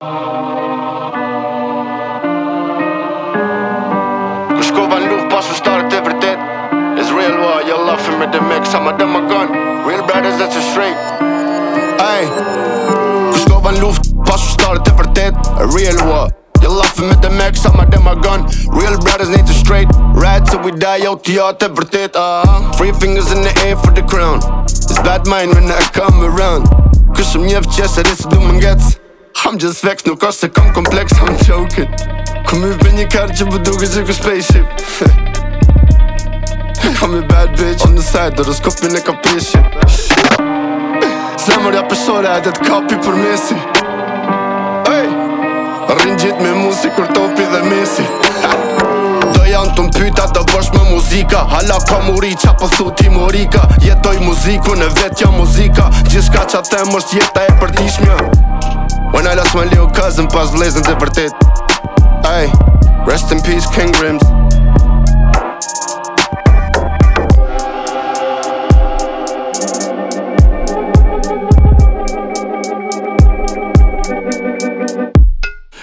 Kur shkova në luft pas ushtarët e vërtet Israel wa, ja lafin me demek Sa ma dem a gun, real brothers that's a straight ay. Kur shkova në luft pas ushtarët e vërtet Real war, wa, ja lafin me demek Sa ma dem a gun, real brothers need to straight Ride till we die, jo t'ja të vërtet uh -huh. Three fingers in the air for the crown It's bad mind when I come around Kush më njef qesë, rrisë du më ngecë I'm just sveks, nuk është se kam kompleks, ham qokit Ku mi vbe një kërë që bë duke gjithë ku spaceship Kam i bad bitch on the side, dhe rëskopin e kam prishin Zemërja pëshore, a det kapi për mesi Rrinë gjithë me musi kur topi dhe mesi Do janë të mpyta, do bësh me muzika Hala kam muri qa pëthu po ti morika Jetoj muziku, në vetja muzika Gjithka shka qa temë është jeta e për When I lost my little cousin, past lessons e vërtet Ay, rest in peace King Grims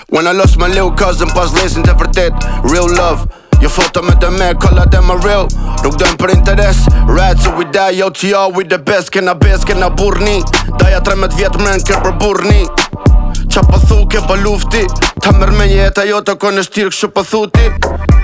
When I lost my little cousin, pas lessons e vërtet Real love Jo foto me të me, kollat them më real Nuk them për interes Right, so we die, yo, we the best Kena bes, kena burni Daja 13 try mren, kër për burni Qa pa po thu pa po lufti Ta mërë me një jeta jo po të kojnë shtirë kështë pëthuti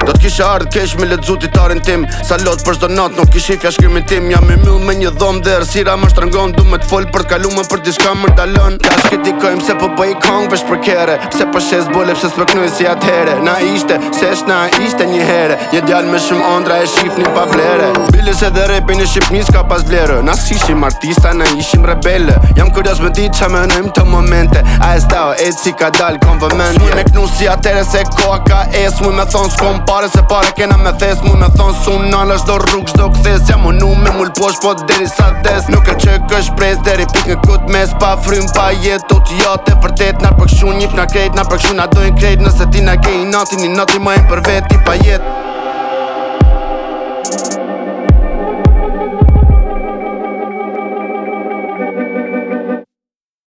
Do t'kisha ardhë kesh me ledzu titarin tim Sa lotë për shdo natë nuk kishi fja shkrimin tim Jam i mill me një dhomë dhe rësira më shtrëngon Du me t'fol për t'kallu me për diska më ndalon Ka shkiti kojmë se po bëj kong vesh për kere Se për po shes bole pse s'pë knuj si atëhere Na ishte, se sh na ishte një here Një djal me shumë ondra e shif një pa vlere Bile se dhe repi një shqipnis ka pas vlere Na s'ishim artista, na ishim rebele Jam kurios me dit qa me nëjmë të momente A e stau e si ka dal konvëmente Je me knu si atere se koha ka es Muj me thonë s'kom pare se pare kena me thes Muj me thonë s'un nalë është do rrug shdo këthes Ja më me mull posh po deri sa des Nuk e që kësh prez deri pik në kut mes Pa frim pa jet do t'ja te përtet Na përkshu njip na krejt na përkshu na dojn krejt Nëse ti na gej i natin, një nati ma e për veti pa jet